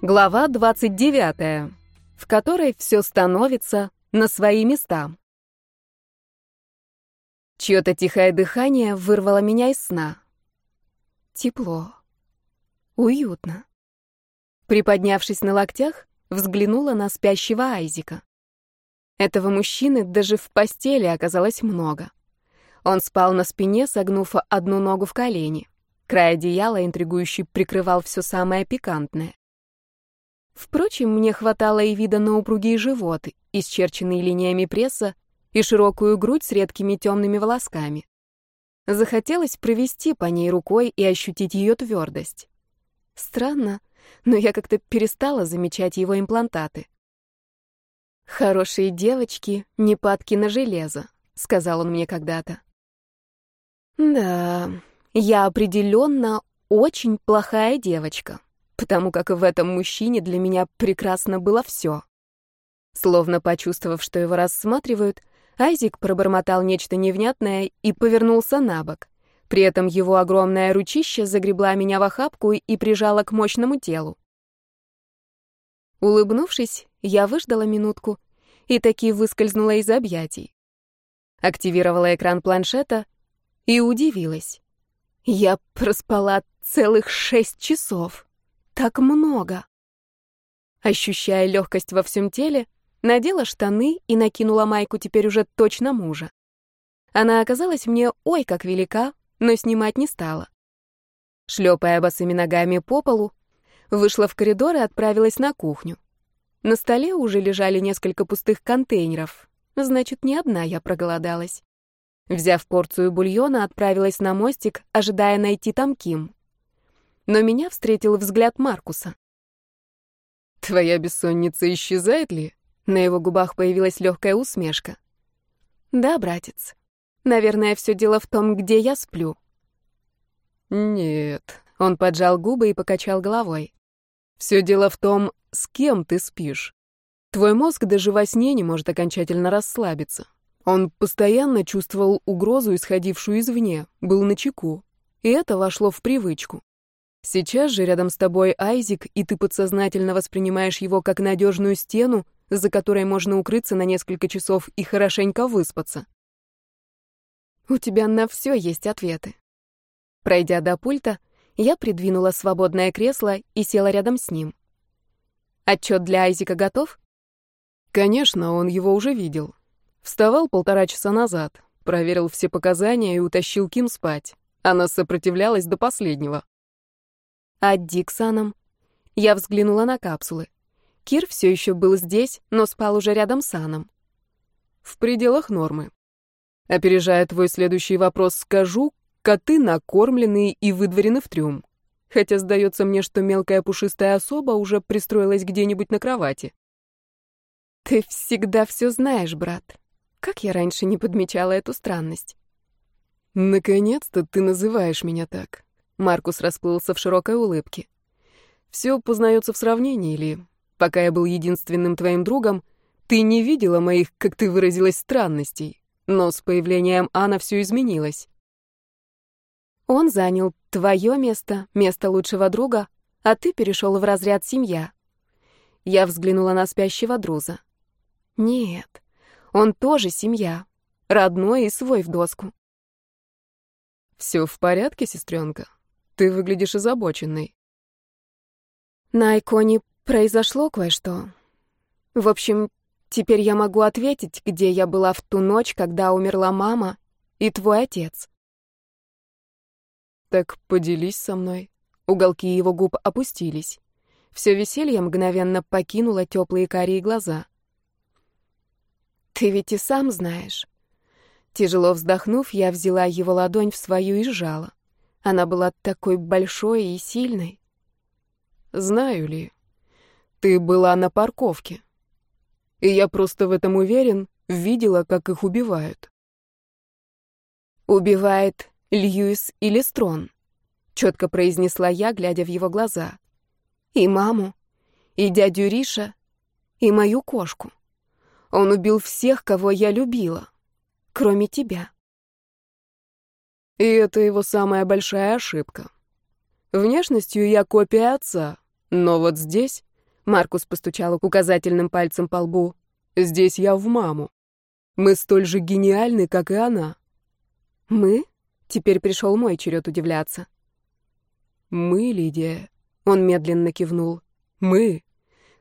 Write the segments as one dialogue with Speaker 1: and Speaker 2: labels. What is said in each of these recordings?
Speaker 1: Глава 29, в которой все становится на свои места. Чье-то тихое дыхание вырвало меня из сна. Тепло. Уютно. Приподнявшись на локтях, взглянула на спящего Айзика. Этого мужчины даже в постели оказалось много. Он спал на спине, согнув одну ногу в колени. Край одеяла, интригующий, прикрывал все самое пикантное. Впрочем, мне хватало и вида на упругий живот, исчерченный линиями пресса, и широкую грудь с редкими темными волосками. Захотелось провести по ней рукой и ощутить ее твердость. Странно, но я как-то перестала замечать его имплантаты. «Хорошие девочки, не падки на железо», — сказал он мне когда-то. Да, я определенно очень плохая девочка, потому как в этом мужчине для меня прекрасно было все. Словно почувствовав, что его рассматривают, Айзик пробормотал нечто невнятное и повернулся на бок. При этом его огромное ручище загребла меня в охапку и прижала к мощному телу. Улыбнувшись, я выждала минутку и таки выскользнула из объятий. Активировала экран планшета и удивилась. Я проспала целых шесть часов. Так много. Ощущая легкость во всем теле, надела штаны и накинула майку теперь уже точно мужа. Она оказалась мне ой как велика, но снимать не стала. Шлепая босыми ногами по полу, вышла в коридор и отправилась на кухню. На столе уже лежали несколько пустых контейнеров. Значит, не одна я проголодалась. Взяв порцию бульона, отправилась на мостик, ожидая найти там Ким. Но меня встретил взгляд Маркуса.
Speaker 2: «Твоя бессонница исчезает ли?» На его губах появилась легкая усмешка.
Speaker 1: «Да, братец. Наверное, все дело в том, где я сплю».
Speaker 2: «Нет». Он поджал губы и покачал головой. «Все дело в том, с кем ты спишь. Твой мозг даже во сне не может окончательно расслабиться. Он постоянно чувствовал угрозу, исходившую извне, был на чеку, и это вошло в привычку. Сейчас же рядом с тобой Айзик, и ты подсознательно воспринимаешь его как надежную стену, за которой можно укрыться на несколько часов и хорошенько выспаться.
Speaker 1: У тебя на все есть ответы. Пройдя до пульта, я придвинула свободное кресло и села рядом с ним. Отчет для Айзика готов?
Speaker 2: Конечно, он его уже видел. Вставал полтора часа назад, проверил все показания и утащил Ким спать. Она сопротивлялась до последнего.
Speaker 1: А Диксаном? Я взглянула на капсулы. Кир все еще был здесь, но спал уже рядом с Аном.
Speaker 2: В пределах нормы. Опережая твой следующий вопрос, скажу, коты накормлены и выдворены в трюм. Хотя сдается мне, что мелкая пушистая особа уже пристроилась где-нибудь на кровати.
Speaker 1: Ты всегда все знаешь, брат. Как я раньше не подмечала эту странность?
Speaker 2: Наконец-то ты называешь меня так. Маркус расплылся в широкой улыбке. Все познается в сравнении, или пока я был единственным твоим другом, ты не видела моих, как ты выразилась, странностей. Но с появлением Анна все изменилось.
Speaker 1: Он занял твое место, место лучшего друга, а ты перешел в разряд семья. Я взглянула на спящего друза. Нет, он тоже семья. Родной и свой в доску.
Speaker 2: Все в порядке, сестренка? Ты выглядишь озабоченной.
Speaker 1: На Айконе произошло кое-что. В общем, теперь я могу ответить, где я была в ту ночь, когда умерла мама и твой отец.
Speaker 2: Так поделись со мной. Уголки его губ опустились. Все веселье мгновенно покинуло теплые карие глаза.
Speaker 1: Ты ведь и сам знаешь. Тяжело вздохнув, я взяла его ладонь в свою и сжала. Она была такой большой и сильной.
Speaker 2: Знаю ли, ты была на парковке. И я просто в этом уверен, видела, как их убивают.
Speaker 1: Убивает Льюис или Строн, четко произнесла я, глядя в его глаза. И маму, и дядю Риша, и мою кошку. Он убил всех, кого я любила, кроме тебя.
Speaker 2: И это его самая большая ошибка. Внешностью я копия отца, но вот здесь
Speaker 1: Маркус постучал указательным пальцем по лбу.
Speaker 2: «Здесь я в маму. Мы столь же гениальны, как и она».
Speaker 1: «Мы?» Теперь пришел мой черед удивляться.
Speaker 2: «Мы, Лидия», —
Speaker 1: он медленно кивнул.
Speaker 2: «Мы.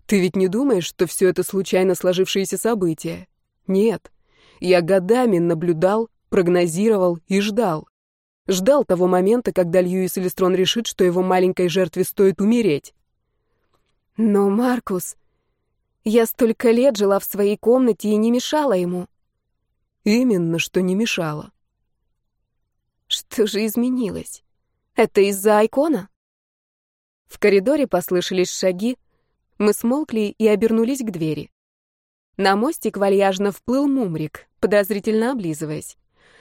Speaker 2: Ты ведь не думаешь, что все это случайно сложившиеся события? Нет. Я годами наблюдал, прогнозировал и ждал. Ждал того момента, когда Льюис Элистрон решит, что его маленькой жертве стоит умереть.
Speaker 1: Но, Маркус, я столько лет жила в своей комнате и не мешала ему.
Speaker 2: Именно, что не мешала.
Speaker 1: Что же изменилось? Это из-за Айкона? В коридоре послышались шаги, мы смолкли и обернулись к двери. На мостик вальяжно вплыл мумрик, подозрительно облизываясь.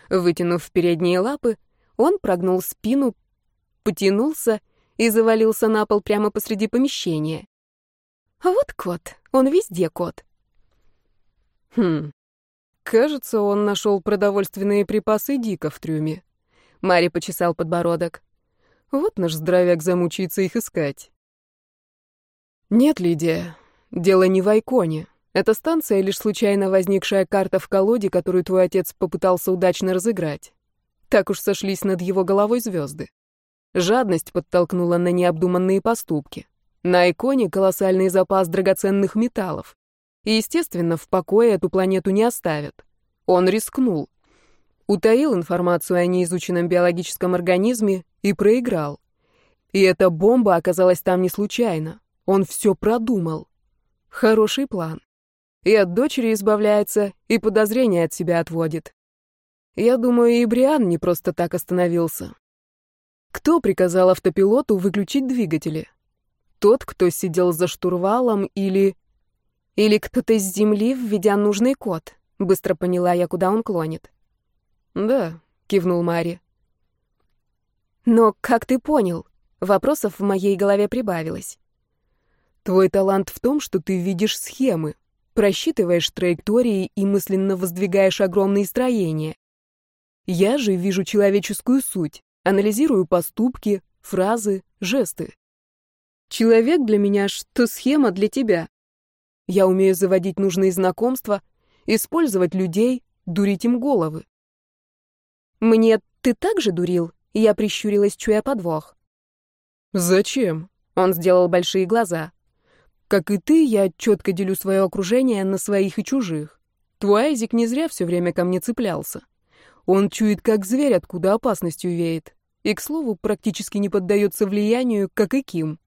Speaker 1: Вытянув передние лапы, он прогнул спину, потянулся и завалился на пол прямо посреди помещения. Вот кот, он везде кот.
Speaker 2: Хм, кажется, он нашел продовольственные припасы Дика в трюме.
Speaker 1: Мари почесал подбородок.
Speaker 2: Вот наш здоровяк замучается их искать. Нет, Лидия, дело не в Айконе. Эта станция — лишь случайно возникшая карта в колоде, которую твой отец попытался удачно разыграть. Так уж сошлись над его головой звезды. Жадность подтолкнула на необдуманные поступки. На иконе колоссальный запас драгоценных металлов. И, естественно, в покое эту планету не оставят. Он рискнул. Утаил информацию о неизученном биологическом организме и проиграл. И эта бомба оказалась там не случайно. Он все продумал. Хороший план. И от дочери избавляется, и подозрения от себя отводит. Я думаю, и Бриан не просто так остановился. Кто приказал автопилоту выключить двигатели? Тот, кто сидел за штурвалом, или...
Speaker 1: Или кто-то с земли, введя нужный код. Быстро поняла я, куда он клонит.
Speaker 2: «Да», — кивнул Мари.
Speaker 1: «Но как ты понял?» Вопросов в моей голове прибавилось.
Speaker 2: Твой талант в том, что ты видишь схемы, просчитываешь траектории и мысленно воздвигаешь огромные строения. Я же вижу человеческую суть, анализирую поступки, фразы, жесты. Человек для меня, что схема для тебя. Я умею заводить нужные знакомства, использовать людей, дурить им головы.
Speaker 1: Мне ты также дурил? Я прищурилась, чуя подвох.
Speaker 2: Зачем?
Speaker 1: Он сделал большие глаза.
Speaker 2: Как и ты, я четко делю свое окружение на своих и чужих. Твой Айзик не зря все время ко мне цеплялся. Он чует, как зверь, откуда опасностью веет. И, к слову, практически не поддается влиянию, как и Ким.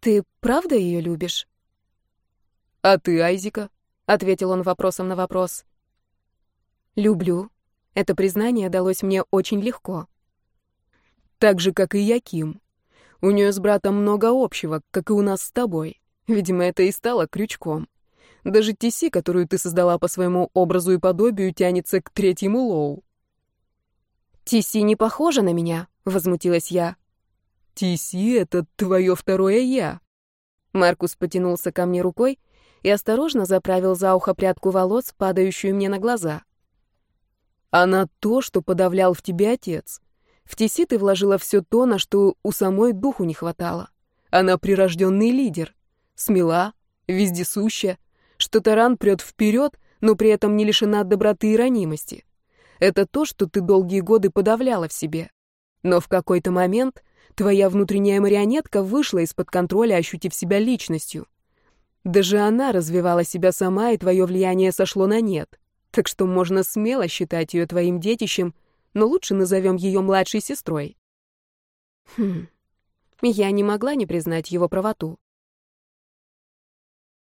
Speaker 1: «Ты правда ее любишь?»
Speaker 2: «А ты, Айзика?»
Speaker 1: — ответил он вопросом на вопрос. «Люблю». Это признание далось мне очень легко.
Speaker 2: «Так же, как и я, Ким. У нее с братом много общего, как и у нас с тобой. Видимо, это и стало крючком. Даже Тиси, которую ты создала по своему образу и подобию, тянется к третьему Лоу.
Speaker 1: «Тиси не похожа на меня», — возмутилась я.
Speaker 2: «Тиси — это твое второе «я».
Speaker 1: Маркус потянулся ко мне рукой и осторожно заправил за ухо прядку волос, падающую мне на глаза.
Speaker 2: «Она то, что подавлял в тебе отец. В Теси ты вложила все то, на что у самой духу не хватало. Она прирожденный лидер. Смела, вездесуща, что таран прет вперед, но при этом не лишена доброты и ранимости. Это то, что ты долгие годы подавляла в себе. Но в какой-то момент твоя внутренняя марионетка вышла из-под контроля, ощутив себя личностью. Даже она развивала себя сама, и твое влияние сошло на нет. Так что можно смело считать ее твоим детищем — но лучше назовем ее младшей сестрой.
Speaker 1: Хм, я не могла не признать его правоту.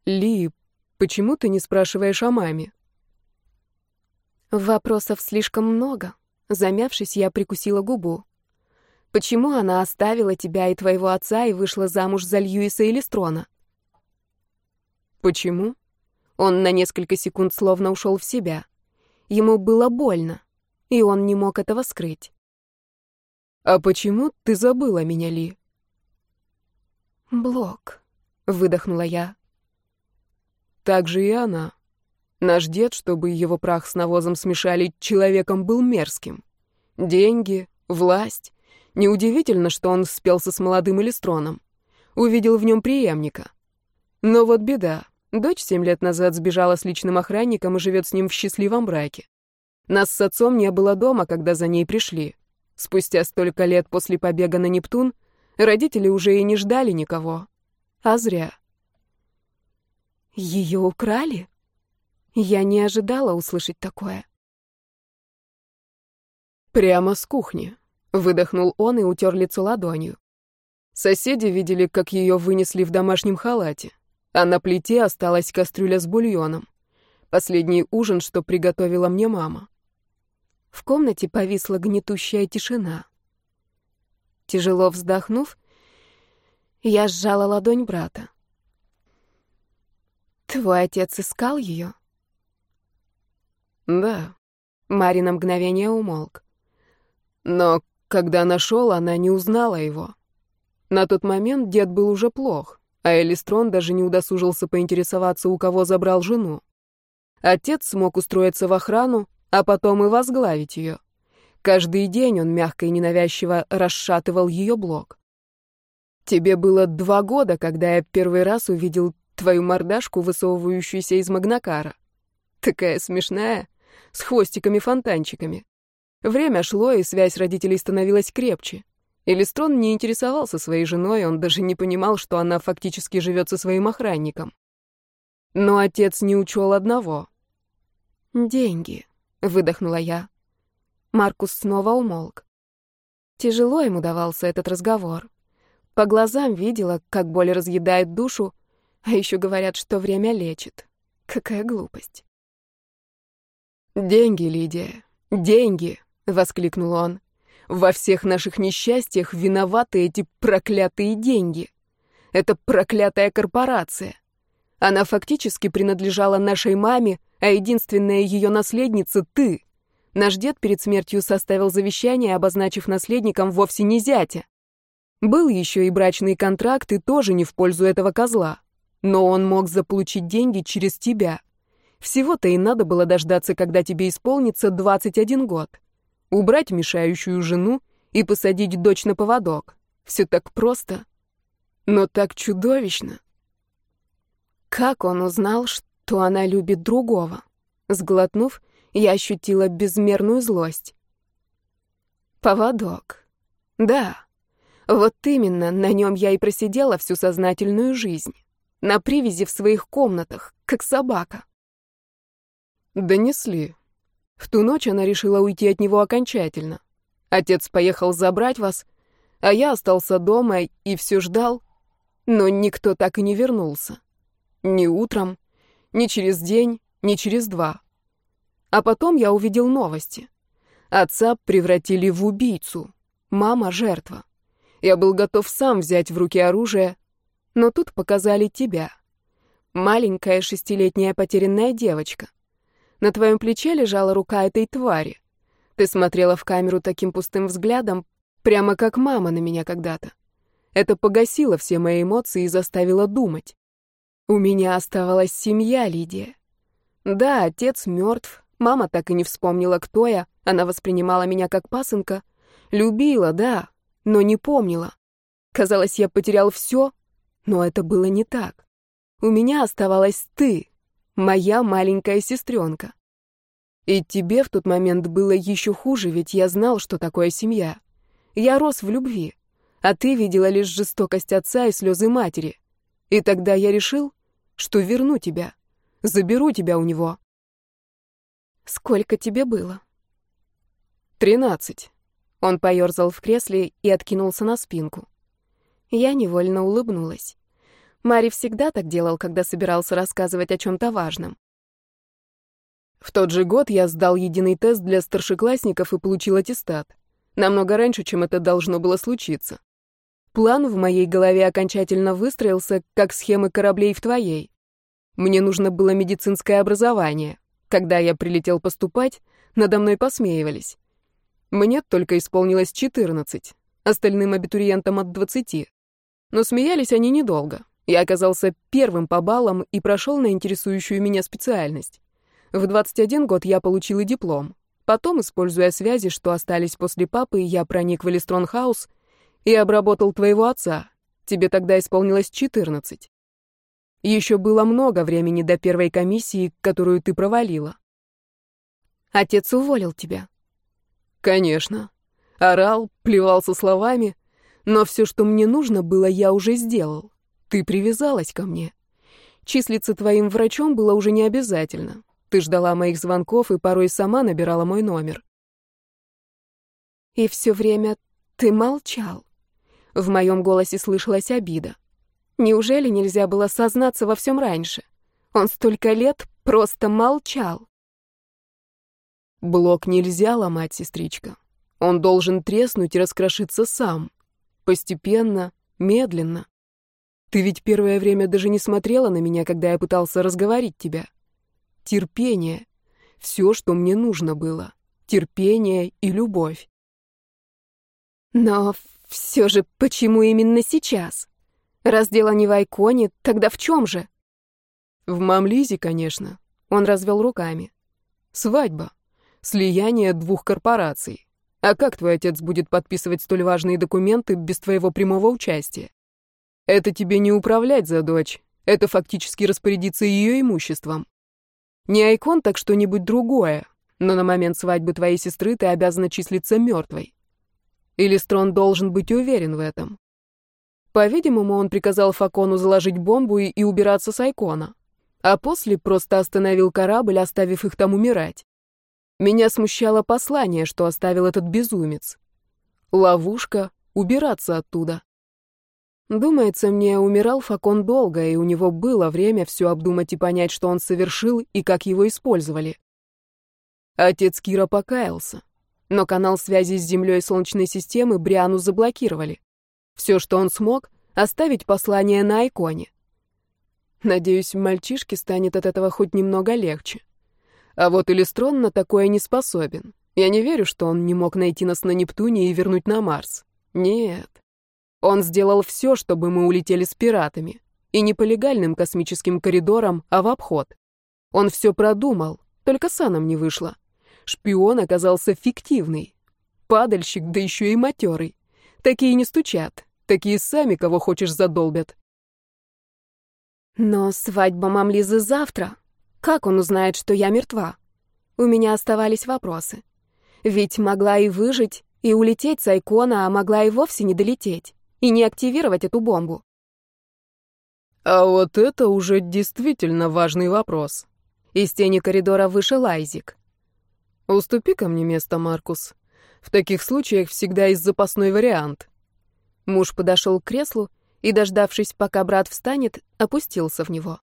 Speaker 2: Ли, почему ты не спрашиваешь о маме?
Speaker 1: Вопросов слишком много. Замявшись, я прикусила губу. Почему она оставила тебя и твоего отца и вышла замуж за Льюиса или Строна?
Speaker 2: Почему?
Speaker 1: Он на несколько секунд словно ушел в себя. Ему было больно и он не мог этого скрыть.
Speaker 2: «А почему ты забыла меня, Ли?»
Speaker 1: «Блок», — выдохнула я.
Speaker 2: «Так же и она. Наш дед, чтобы его прах с навозом смешали, человеком был мерзким. Деньги, власть. Неудивительно, что он спелся с молодым Элистроном. увидел в нем преемника. Но вот беда. Дочь семь лет назад сбежала с личным охранником и живет с ним в счастливом браке. Нас с отцом не было дома, когда за ней пришли. Спустя столько лет после побега на Нептун родители уже и не ждали никого. А зря.
Speaker 1: Ее украли? Я не ожидала услышать такое.
Speaker 2: Прямо с кухни. Выдохнул он и утер лицо ладонью. Соседи видели, как ее вынесли в домашнем халате, а на плите осталась кастрюля с бульоном. Последний ужин, что приготовила мне мама.
Speaker 1: В комнате повисла гнетущая тишина. Тяжело вздохнув, я сжала ладонь брата. «Твой отец искал ее?»
Speaker 2: «Да».
Speaker 1: Мари на мгновение умолк.
Speaker 2: Но когда нашел, она не узнала его. На тот момент дед был уже плох, а Элистрон даже не удосужился поинтересоваться, у кого забрал жену. Отец смог устроиться в охрану, а потом и возглавить ее. Каждый день он мягко и ненавязчиво расшатывал ее блок. Тебе было два года, когда я первый раз увидел твою мордашку, высовывающуюся из магнакара. Такая смешная, с хвостиками-фонтанчиками. Время шло, и связь родителей становилась крепче. Элистрон не интересовался своей женой, он даже не понимал, что она фактически живет со своим охранником. Но отец не учел одного.
Speaker 1: «Деньги», — выдохнула я. Маркус снова умолк. Тяжело ему давался этот разговор. По глазам видела, как боль разъедает душу, а еще говорят, что время лечит. Какая глупость.
Speaker 2: «Деньги, Лидия, деньги!» воскликнул он. Во всех наших несчастьях виноваты эти проклятые деньги. Это проклятая корпорация. Она фактически принадлежала нашей маме, а единственная ее наследница — ты. Наш дед перед смертью составил завещание, обозначив наследником вовсе не зятя. Был еще и брачный контракт, и тоже не в пользу этого козла. Но он мог заполучить деньги через тебя. Всего-то и надо было дождаться, когда тебе исполнится 21 год убрать мешающую жену и посадить дочь на поводок. Все так просто, но так чудовищно.
Speaker 1: Как он узнал, что она любит другого? Сглотнув, я ощутила безмерную злость. Поводок. Да, вот именно на нем я и просидела всю сознательную жизнь. На привязи в своих комнатах, как собака.
Speaker 2: Донесли, в ту ночь она решила уйти от него окончательно. Отец поехал забрать вас, а я остался дома и все ждал, но никто так и не вернулся. Ни утром, ни через день, ни через два. А потом я увидел новости. Отца превратили в убийцу, мама — жертва. Я был готов сам взять в руки оружие, но тут показали тебя. Маленькая шестилетняя потерянная девочка. На твоем плече лежала рука этой твари. Ты смотрела в камеру таким пустым взглядом, прямо как мама на меня когда-то. Это погасило все мои эмоции и заставило думать. У меня оставалась семья, Лидия. Да, отец мертв, мама так и не вспомнила, кто я, она воспринимала меня как пасынка. Любила, да, но не помнила. Казалось, я потерял все, но это было не так. У меня оставалась ты, моя маленькая сестренка. И тебе в тот момент было еще хуже, ведь я знал, что такое семья. Я рос в любви, а ты видела лишь жестокость отца и слезы матери. И тогда я решил, что верну тебя, заберу тебя у него.
Speaker 1: Сколько тебе было?
Speaker 2: Тринадцать.
Speaker 1: Он поерзал в кресле и откинулся на спинку. Я невольно улыбнулась. Мари всегда так делал, когда собирался рассказывать о чем-то важном.
Speaker 2: В тот же год я сдал единый тест для старшеклассников и получил аттестат. Намного раньше, чем это должно было случиться. План в моей голове окончательно выстроился, как схемы кораблей в твоей. Мне нужно было медицинское образование. Когда я прилетел поступать, надо мной посмеивались. Мне только исполнилось 14, остальным абитуриентам от 20. Но смеялись они недолго. Я оказался первым по баллам и прошел на интересующую меня специальность. В 21 год я получил и диплом. Потом, используя связи, что остались после папы, я проник в Элистронхаус и обработал твоего отца. Тебе тогда исполнилось 14. Еще было много времени до первой комиссии, которую ты провалила.
Speaker 1: Отец уволил тебя.
Speaker 2: Конечно. Орал, плевался словами, но все, что мне нужно было, я уже сделал. Ты привязалась ко мне. Числиться твоим врачом было уже не обязательно. Ты ждала моих звонков и порой сама набирала мой номер.
Speaker 1: И все время ты молчал. В моем голосе слышалась обида. Неужели нельзя было сознаться во всем раньше? Он столько лет просто молчал.
Speaker 2: Блок нельзя ломать, сестричка. Он должен треснуть и раскрошиться сам. Постепенно, медленно. Ты ведь первое время даже не смотрела на меня, когда я пытался разговорить тебя. Терпение. Все, что мне нужно было. Терпение и любовь.
Speaker 1: Но все же почему именно сейчас? Раз дело не в Айконе, тогда в чем же?
Speaker 2: В Мамлизе, конечно. Он развел руками. Свадьба. Слияние двух корпораций. А как твой отец будет подписывать столь важные документы без твоего прямого участия? Это тебе не управлять за дочь. Это фактически распорядиться ее имуществом. Не Айкон, так что-нибудь другое. Но на момент свадьбы твоей сестры ты обязана числиться мертвой. Или Строн должен быть уверен в этом. По-видимому, он приказал Факону заложить бомбу и, и убираться с Айкона. А после просто остановил корабль, оставив их там умирать. Меня смущало послание, что оставил этот безумец. Ловушка — убираться оттуда. Думается мне, умирал Факон долго, и у него было время все обдумать и понять, что он совершил и как его использовали. Отец Кира покаялся, но канал связи с Землей Солнечной системы Бриану заблокировали. Все, что он смог, оставить послание на иконе. Надеюсь, мальчишке станет от этого хоть немного легче. А вот Элистрон на такое не способен. Я не верю, что он не мог найти нас на Нептуне и вернуть на Марс. Нет. Он сделал все, чтобы мы улетели с пиратами. И не по легальным космическим коридорам, а в обход. Он все продумал, только саном не вышло. Шпион оказался фиктивный. Падальщик, да еще и матерый. Такие не стучат. Такие сами, кого хочешь, задолбят.
Speaker 1: Но свадьба Мамлизы завтра. Как он узнает, что я мертва? У меня оставались вопросы. Ведь могла и выжить, и улететь с Айкона, а могла и вовсе не долететь, и не активировать эту бомбу.
Speaker 2: А вот это уже действительно важный вопрос. Из тени коридора вышел Айзик. Уступи ко мне место, Маркус. В таких случаях всегда есть запасной вариант. Муж подошел к креслу и, дождавшись, пока брат встанет, опустился в него.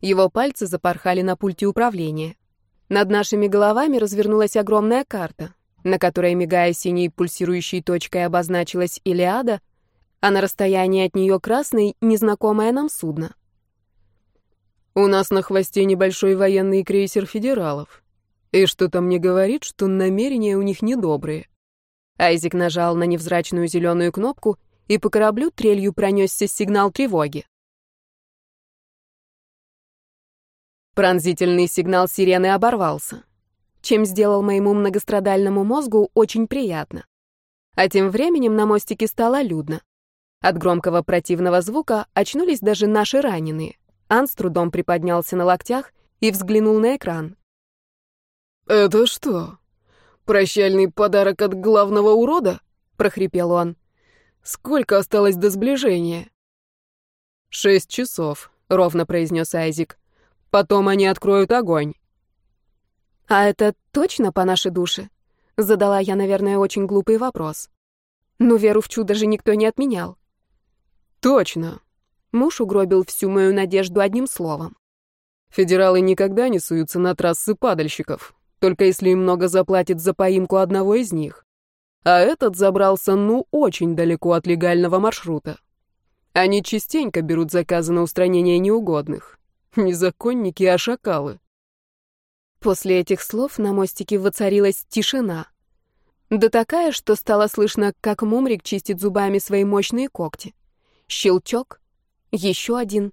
Speaker 2: Его пальцы запорхали на пульте управления. Над нашими головами развернулась огромная карта, на которой, мигая синей пульсирующей точкой, обозначилась Илиада, а на расстоянии от нее красной — незнакомое нам судно. «У нас на хвосте небольшой военный крейсер федералов. И что-то мне говорит, что намерения у них недобрые». Айзек нажал на невзрачную зеленую кнопку — и по кораблю трелью пронесся сигнал тревоги. Пронзительный сигнал сирены оборвался, чем сделал моему многострадальному мозгу очень приятно. А тем временем на мостике стало людно. От громкого противного звука очнулись даже наши раненые. Ан с трудом приподнялся на локтях и взглянул на экран.
Speaker 3: «Это что, прощальный подарок от главного урода?» — прохрипел он. Сколько осталось до сближения?
Speaker 2: Шесть часов, ровно произнес Айзик. Потом они откроют огонь.
Speaker 1: А это точно по нашей душе? Задала я, наверное, очень глупый вопрос. Но веру в чудо же никто не отменял.
Speaker 2: Точно.
Speaker 1: Муж угробил всю мою надежду одним словом.
Speaker 2: Федералы никогда не суются на трассы падальщиков, только если им много заплатит за поимку одного из них а этот забрался ну очень далеко от легального маршрута. Они частенько берут заказы на устранение неугодных. Не законники, а шакалы.
Speaker 1: После этих слов на мостике воцарилась тишина. Да такая, что стало слышно, как Мумрик чистит зубами свои мощные когти. Щелчок, еще один.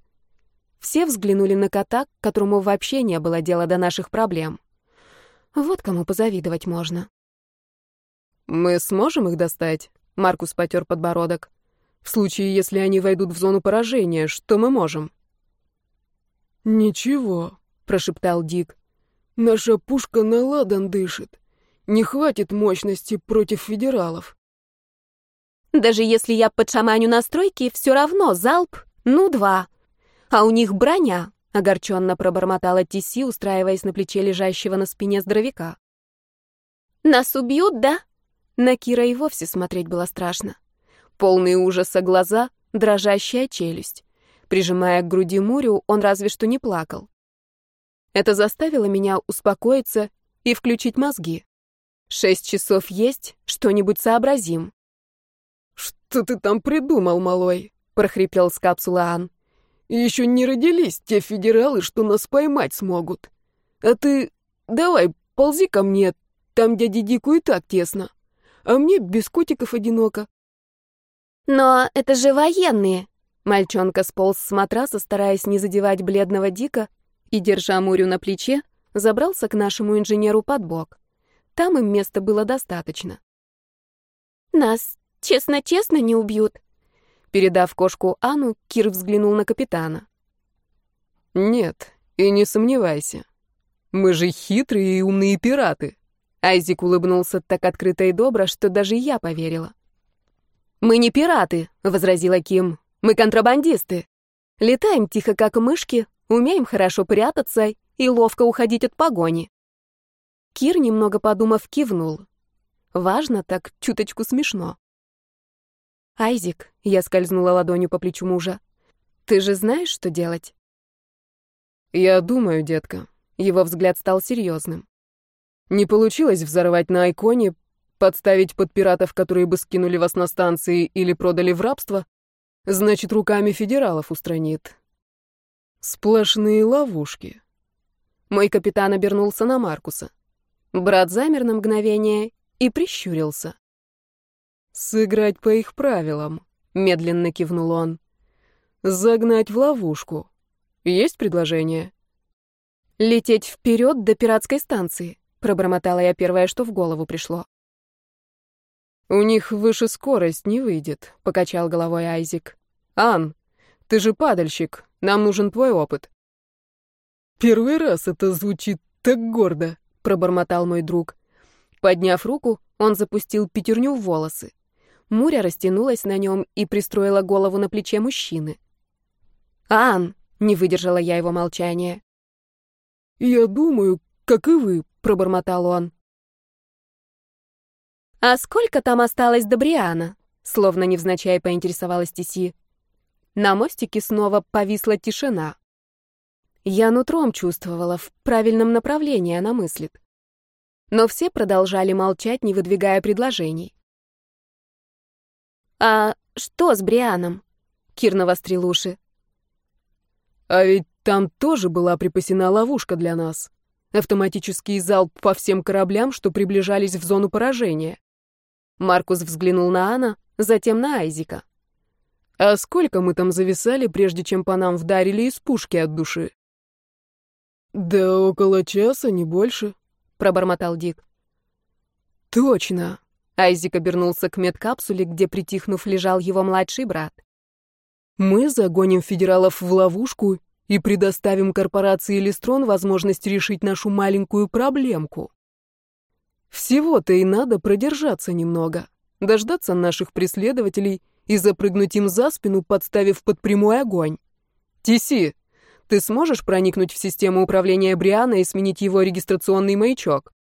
Speaker 1: Все взглянули на кота, которому вообще не было дела до наших проблем. Вот кому позавидовать можно.
Speaker 2: «Мы сможем их достать?» — Маркус потер подбородок. В случае, если они войдут в зону поражения, что мы можем?
Speaker 3: Ничего, прошептал Дик. Наша пушка на ладан дышит. Не хватит мощности против федералов.
Speaker 1: Даже если я подшаманю настройки, все равно залп, ну, два. А у них броня, — огорченно пробормотала Тиси, устраиваясь на плече лежащего на спине здоровяка. «Нас убьют, да?» На Кира и вовсе смотреть было страшно. Полные ужаса глаза, дрожащая челюсть. Прижимая к груди Мурю, он разве что не плакал. Это заставило меня успокоиться и включить мозги. Шесть часов есть, что-нибудь сообразим.
Speaker 3: «Что ты там придумал, малой?» — прохрипел с капсулы Ан. Еще не родились те федералы, что нас поймать смогут. А ты давай, ползи ко мне, там дяде Дику и так тесно. А мне без котиков одиноко.
Speaker 1: Но это же военные. Мальчонка сполз с матраса, стараясь не задевать бледного Дика, и, держа Мурю на плече, забрался к нашему инженеру под бок. Там им места было достаточно. «Нас честно-честно не убьют», Передав кошку Анну, Кир взглянул на капитана.
Speaker 2: «Нет, и не сомневайся. Мы же хитрые и умные пираты».
Speaker 1: Айзик улыбнулся так открыто и добро, что даже я поверила. «Мы не пираты», — возразила Ким. «Мы контрабандисты. Летаем тихо, как мышки, умеем хорошо прятаться и ловко уходить от погони». Кир, немного подумав, кивнул. Важно так, чуточку смешно. «Айзик», — я скользнула ладонью по плечу мужа, — «ты же знаешь, что делать?»
Speaker 2: «Я думаю, детка». Его взгляд стал серьезным. «Не получилось взорвать на Айконе, подставить под пиратов, которые бы скинули вас на станции или продали в рабство, значит, руками федералов устранит. Сплошные ловушки».
Speaker 1: Мой капитан обернулся на Маркуса. Брат замер на мгновение и прищурился.
Speaker 2: «Сыграть по их правилам», — медленно кивнул он. «Загнать в ловушку. Есть предложение?»
Speaker 1: «Лететь вперед до пиратской станции», — пробормотала я первое, что в голову пришло.
Speaker 2: «У них выше скорость не выйдет», — покачал головой Айзик. «Ан, ты же падальщик, нам нужен твой опыт».
Speaker 3: «Первый раз это звучит так гордо», — пробормотал мой друг.
Speaker 1: Подняв руку, он запустил пятерню в волосы. Муря растянулась на нем и пристроила голову на плече мужчины. «Ан!» — не выдержала я его молчания.
Speaker 3: «Я думаю, как и вы», — пробормотал он.
Speaker 1: «А сколько там осталось до Бриана?» — словно невзначай поинтересовалась Тиси. На мостике снова повисла тишина. Я нутром чувствовала, в правильном направлении она мыслит. Но все продолжали молчать, не выдвигая предложений. «А что с Брианом?» Кир навострил уши.
Speaker 2: «А ведь там тоже была припасена ловушка для нас. Автоматический залп по всем кораблям, что приближались в зону поражения».
Speaker 1: Маркус взглянул на Анна, затем на Айзика.
Speaker 2: «А сколько мы там зависали, прежде чем по нам вдарили из пушки от души?»
Speaker 3: «Да около часа, не больше», —
Speaker 1: пробормотал Дик.
Speaker 2: «Точно.
Speaker 1: Айзик обернулся к медкапсуле, где, притихнув, лежал его младший брат.
Speaker 2: «Мы загоним федералов в ловушку и предоставим корпорации Листрон возможность решить нашу маленькую проблемку. Всего-то и надо продержаться немного, дождаться наших преследователей и запрыгнуть им за спину, подставив под прямой огонь. Тиси, ты сможешь проникнуть в систему управления Бриана и сменить его регистрационный маячок?»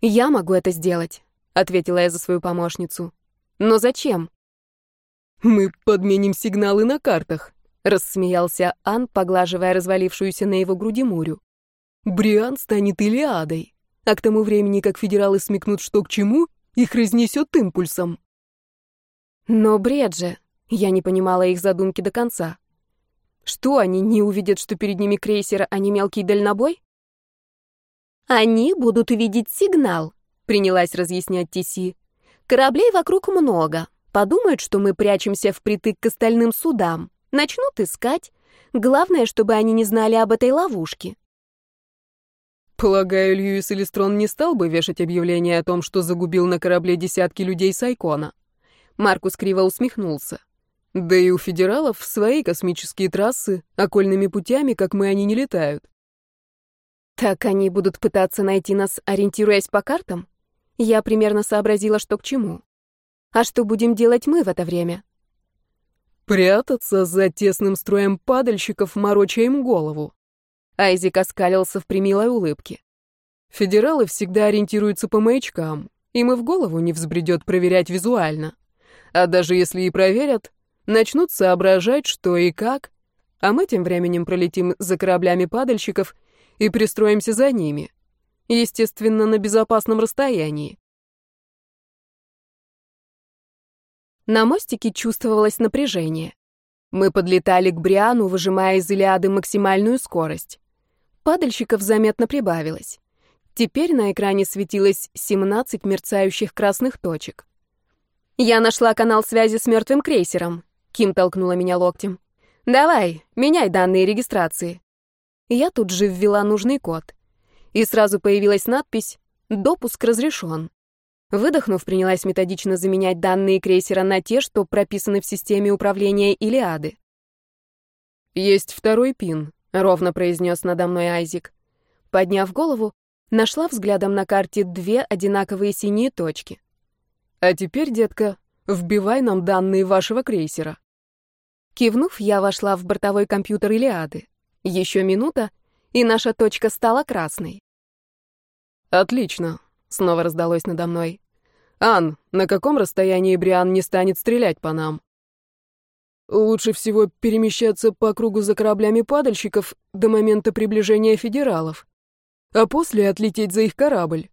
Speaker 1: «Я могу это сделать», ответила я за свою помощницу. Но зачем?
Speaker 2: Мы подменим сигналы на картах,
Speaker 1: рассмеялся Ан, поглаживая развалившуюся на его груди Мурю.
Speaker 2: Бриан станет Илиадой, а к тому времени, как федералы смекнут, что к чему, их разнесет импульсом.
Speaker 1: Но бред же, я не понимала их задумки до конца. Что, они не увидят, что перед ними крейсер, а не мелкий дальнобой? Они будут видеть сигнал, принялась разъяснять Тиси. Кораблей вокруг много. Подумают, что мы прячемся впритык к остальным судам. Начнут искать. Главное, чтобы они не знали об этой ловушке.
Speaker 2: Полагаю, Льюис Элистрон не стал бы вешать объявление о том, что загубил на корабле десятки людей Сайкона.
Speaker 1: Маркус криво усмехнулся.
Speaker 3: Да и у федералов свои космические трассы, окольными путями, как мы, они не летают.
Speaker 1: Так они будут пытаться найти нас, ориентируясь по картам? Я примерно сообразила, что к чему. А что будем делать мы в это время?
Speaker 3: Прятаться за тесным строем падальщиков, мороча им голову.
Speaker 1: Айзик оскалился в примилой улыбке.
Speaker 3: Федералы всегда ориентируются по маячкам, им и в голову не взбредет проверять визуально. А даже если и проверят, начнут соображать, что и как, а мы тем временем пролетим за кораблями падальщиков и пристроимся за ними. Естественно, на безопасном расстоянии.
Speaker 1: На мостике чувствовалось напряжение. Мы подлетали к Бриану, выжимая из Илиады максимальную скорость. Падальщиков заметно прибавилось. Теперь на экране светилось 17 мерцающих красных точек. «Я нашла канал связи с мертвым крейсером», — Ким толкнула меня локтем. «Давай, меняй данные регистрации». Я тут же ввела нужный код. И сразу появилась надпись «Допуск разрешен». Выдохнув, принялась методично заменять данные крейсера на те, что прописаны в системе управления Илиады.
Speaker 3: «Есть второй пин», — ровно произнес надо мной Айзик.
Speaker 1: Подняв голову, Нашла взглядом на карте две одинаковые синие точки.
Speaker 3: А теперь, детка, вбивай нам данные вашего крейсера.
Speaker 1: Кивнув, я вошла в бортовой компьютер Илиады. Еще минута, и наша точка стала красной.
Speaker 3: Отлично, снова раздалось надо мной. Ан, на каком расстоянии Бриан не станет стрелять по нам? Лучше всего перемещаться по кругу за кораблями падальщиков до момента приближения федералов а после отлететь за их корабль.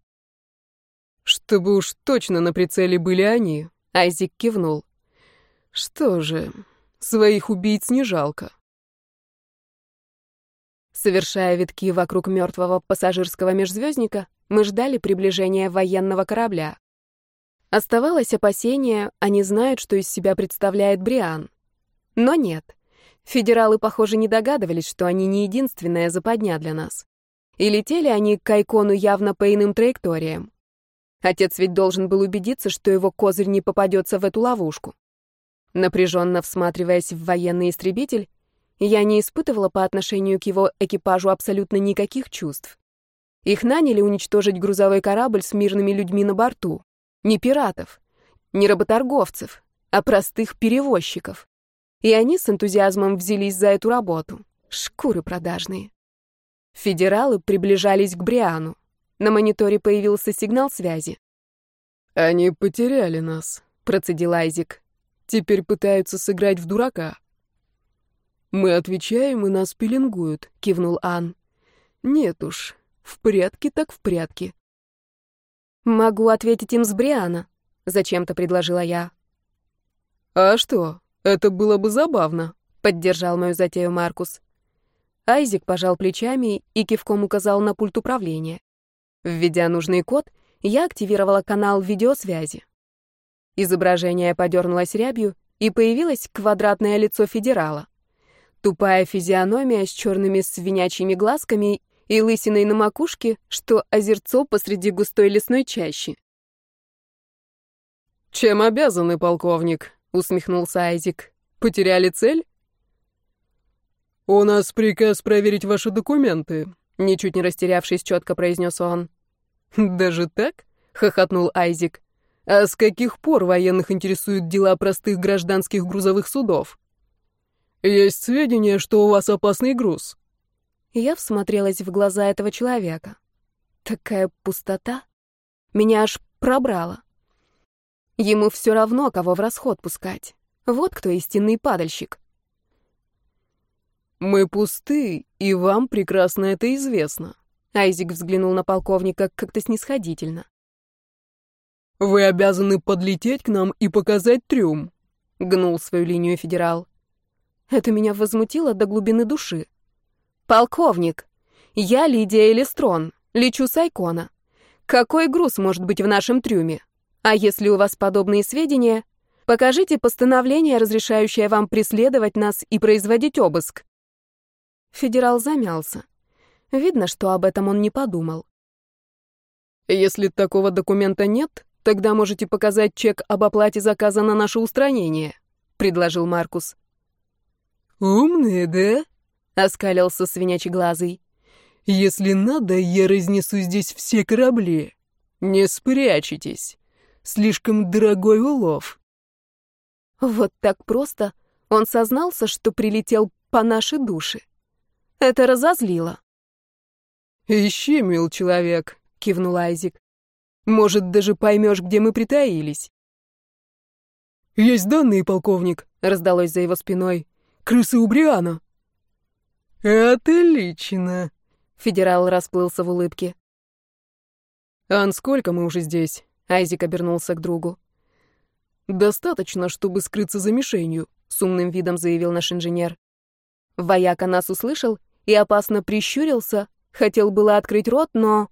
Speaker 3: Чтобы уж точно на прицеле были они, Айзик кивнул. Что же, своих убийц не жалко.
Speaker 1: Совершая витки вокруг мертвого пассажирского межзвездника, мы ждали приближения военного корабля. Оставалось опасение, они знают, что из себя представляет Бриан. Но нет. Федералы, похоже, не догадывались, что они не единственная западня для нас. И летели они к Айкону явно по иным траекториям. Отец ведь должен был убедиться, что его козырь не попадется в эту ловушку. Напряженно всматриваясь в военный истребитель, я не испытывала по отношению к его экипажу абсолютно никаких чувств. Их наняли уничтожить грузовой корабль с мирными людьми на борту. Не пиратов, не работорговцев, а простых перевозчиков. И они с энтузиазмом взялись за эту работу. Шкуры продажные. Федералы приближались к Бриану. На мониторе появился сигнал связи.
Speaker 3: «Они потеряли нас», — процедил Айзик. «Теперь пытаются сыграть в дурака». «Мы отвечаем, и нас пеленгуют», — кивнул Ан. «Нет уж, в прятки так в прятки».
Speaker 1: «Могу ответить им с Бриана», — зачем-то предложила я.
Speaker 3: «А что, это было бы забавно», — поддержал мою затею Маркус.
Speaker 1: Айзик пожал плечами и кивком указал на пульт управления. Введя нужный код, я активировала канал видеосвязи. Изображение подернулось рябью, и появилось квадратное лицо федерала. Тупая физиономия с черными свинячьими глазками и лысиной на макушке, что озерцо посреди густой лесной чащи.
Speaker 3: «Чем обязаны, полковник?» — усмехнулся Айзик. «Потеряли цель?» «У нас приказ проверить ваши документы», — ничуть не растерявшись, четко произнес он. «Даже так?» — хохотнул Айзик. «А с каких пор военных интересуют дела простых гражданских грузовых судов?» «Есть сведения, что у вас опасный груз».
Speaker 1: Я всмотрелась в глаза этого человека. Такая пустота. Меня аж пробрало. Ему все равно, кого в расход пускать. Вот кто истинный падальщик.
Speaker 3: «Мы пусты, и вам прекрасно это известно», —
Speaker 1: Айзик взглянул на полковника как-то снисходительно.
Speaker 3: «Вы обязаны подлететь к нам и показать трюм», — гнул свою линию федерал.
Speaker 1: Это меня возмутило до глубины души. «Полковник, я Лидия Элистрон, лечу с Айкона. Какой груз может быть в нашем трюме? А если у вас подобные сведения, покажите постановление, разрешающее вам преследовать нас и производить обыск». Федерал замялся. Видно, что об этом он не подумал.
Speaker 3: «Если такого документа нет, тогда можете показать чек об оплате заказа на наше устранение»,
Speaker 1: предложил Маркус.
Speaker 3: «Умные, да?»
Speaker 1: — оскалился свинячеглазый.
Speaker 3: «Если надо, я разнесу здесь все корабли. Не спрячетесь. Слишком дорогой улов».
Speaker 1: Вот так просто он сознался, что прилетел по нашей душе. Это разозлило.
Speaker 3: «Ищи, мил человек», — кивнул Айзик. «Может, даже поймешь, где мы притаились». «Есть данные, полковник», — раздалось за его спиной. «Крысы у Бриана». «Отлично!» — федерал расплылся в улыбке. «Ан, сколько мы уже здесь?» — Айзик обернулся к другу. «Достаточно, чтобы скрыться за мишенью», — с умным видом заявил наш инженер.
Speaker 1: Вояка нас услышал и опасно прищурился, хотел было открыть рот, но...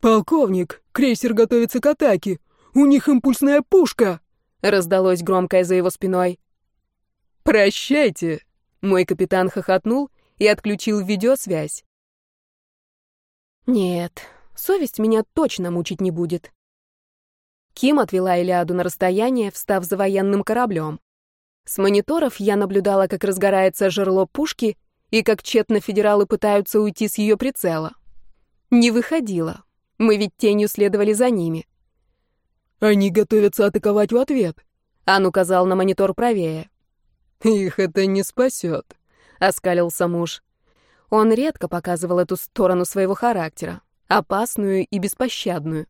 Speaker 3: «Полковник, крейсер готовится к атаке! У них импульсная пушка!»
Speaker 1: — раздалось громкое за его спиной.
Speaker 3: «Прощайте!» — мой капитан хохотнул и отключил видеосвязь.
Speaker 1: Нет, совесть меня точно мучить не будет. Ким отвела Илиаду на расстояние, встав за военным кораблем. С мониторов я наблюдала, как разгорается жерло пушки и как тщетно федералы пытаются уйти с ее прицела. Не выходило. Мы ведь тенью следовали за ними.
Speaker 3: «Они готовятся атаковать в ответ», —
Speaker 1: Ан указал на монитор правее.
Speaker 3: «Их это не спасет», — оскалился муж.
Speaker 1: Он редко показывал эту сторону своего характера, опасную и беспощадную.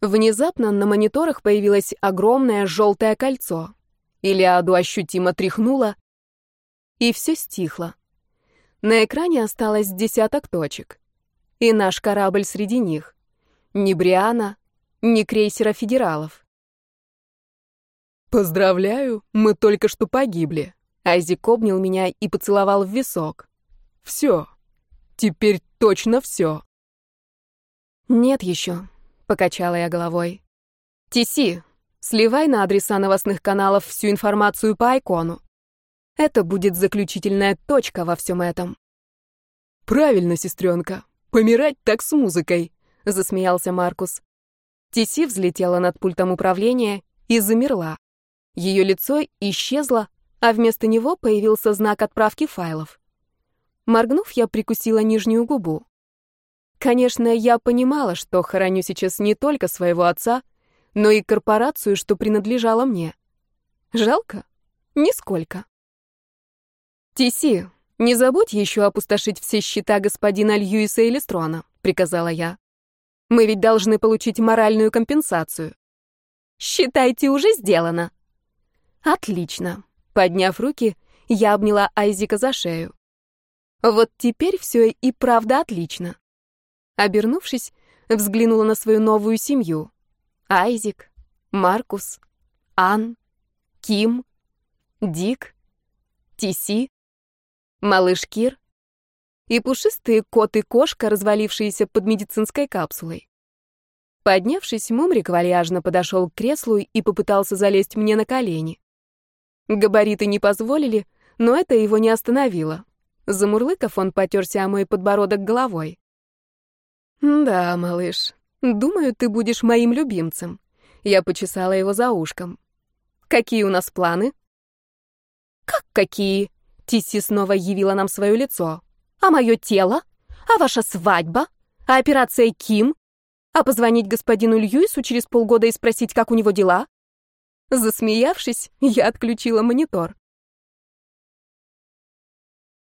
Speaker 1: Внезапно на мониторах появилось огромное желтое кольцо. Илиаду ощутимо тряхнуло, и все стихло. На экране осталось десяток точек. И наш корабль среди них. Ни Бриана, ни крейсера федералов.
Speaker 3: «Поздравляю, мы только что погибли», —
Speaker 1: Айзик обнял меня и поцеловал в висок.
Speaker 3: «Все. Теперь точно все».
Speaker 1: «Нет еще», — покачала я головой. «Тиси, сливай на адреса новостных каналов всю информацию по Айкону. Это будет заключительная точка во всем этом».
Speaker 3: «Правильно, сестренка. Помирать так с музыкой», — засмеялся Маркус.
Speaker 1: Тиси взлетела над пультом управления и замерла. Ее лицо исчезло, а вместо него появился знак отправки файлов. Моргнув, я прикусила нижнюю губу. Конечно, я понимала, что хороню сейчас не только своего отца, но и корпорацию, что принадлежала мне. Жалко? Нисколько. «Тиси, не забудь еще опустошить все счета господина Льюиса Элистрона», — приказала я. «Мы ведь должны получить моральную компенсацию». «Считайте, уже сделано». «Отлично». Подняв руки, я обняла Айзика за шею. «Вот теперь все и правда отлично». Обернувшись, взглянула на свою новую семью. Айзик, Маркус, Ан, Ким, Дик, Тиси, малыш Кир и пушистые кот и кошка, развалившиеся под медицинской капсулой. Поднявшись, Мумрик вальяжно подошел к креслу и попытался залезть мне на колени. Габариты не позволили, но это его не остановило. Замурлыков, он потерся о мой подбородок головой. «Да, малыш, думаю, ты будешь моим любимцем». Я почесала его за ушком. «Какие у нас планы?» «Как какие?» Тисси снова явила нам свое лицо. «А мое тело? А ваша свадьба? А операция Ким? А позвонить господину Льюису через полгода и спросить, как у него дела?» Засмеявшись, я отключила монитор.